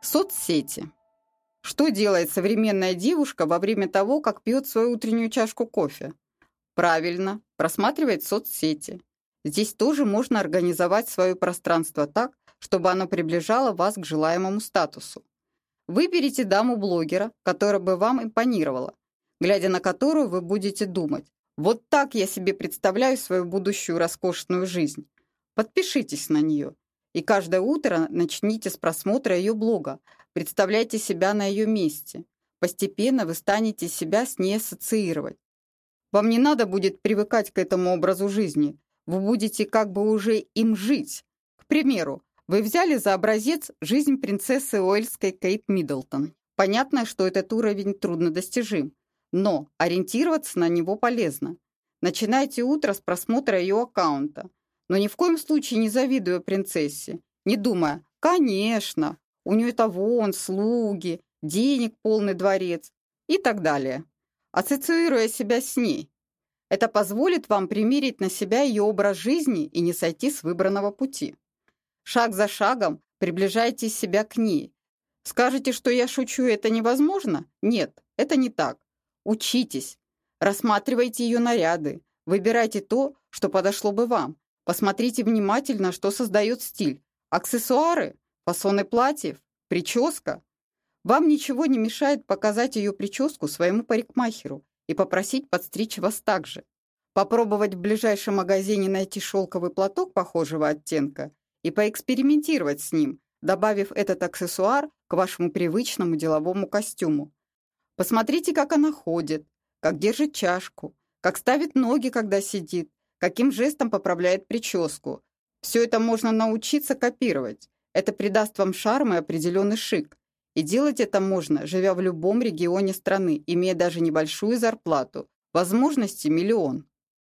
Соцсети. Что делает современная девушка во время того, как пьет свою утреннюю чашку кофе? Правильно, просматривает соцсети. Здесь тоже можно организовать свое пространство так, чтобы оно приближало вас к желаемому статусу. Выберите даму-блогера, которая бы вам импонировала, глядя на которую вы будете думать. Вот так я себе представляю свою будущую роскошную жизнь. Подпишитесь на нее. И каждое утро начните с просмотра ее блога. Представляйте себя на ее месте. Постепенно вы станете себя с ней ассоциировать. Вам не надо будет привыкать к этому образу жизни. Вы будете как бы уже им жить. К примеру, вы взяли за образец жизнь принцессы Уэльской Кейт Миддлтон. Понятно, что этот уровень труднодостижим, но ориентироваться на него полезно. Начинайте утро с просмотра ее аккаунта, но ни в коем случае не завидуя принцессе, не думая, конечно, у нее-то вон, слуги, денег полный дворец и так далее, ассоциируя себя с ней. Это позволит вам примерить на себя ее образ жизни и не сойти с выбранного пути. Шаг за шагом приближайте себя к ней. Скажете, что я шучу, это невозможно? Нет, это не так. Учитесь. Рассматривайте ее наряды. Выбирайте то, что подошло бы вам. Посмотрите внимательно, что создает стиль. Аксессуары, фасоны платьев, прическа. Вам ничего не мешает показать ее прическу своему парикмахеру и попросить подстричь вас так же. Попробовать в ближайшем магазине найти шелковый платок похожего оттенка и поэкспериментировать с ним, добавив этот аксессуар к вашему привычному деловому костюму. Посмотрите, как она ходит, как держит чашку, как ставит ноги, когда сидит, каким жестом поправляет прическу. Все это можно научиться копировать. Это придаст вам шарм и определенный шик. И делать это можно, живя в любом регионе страны, имея даже небольшую зарплату. Возможности миллион.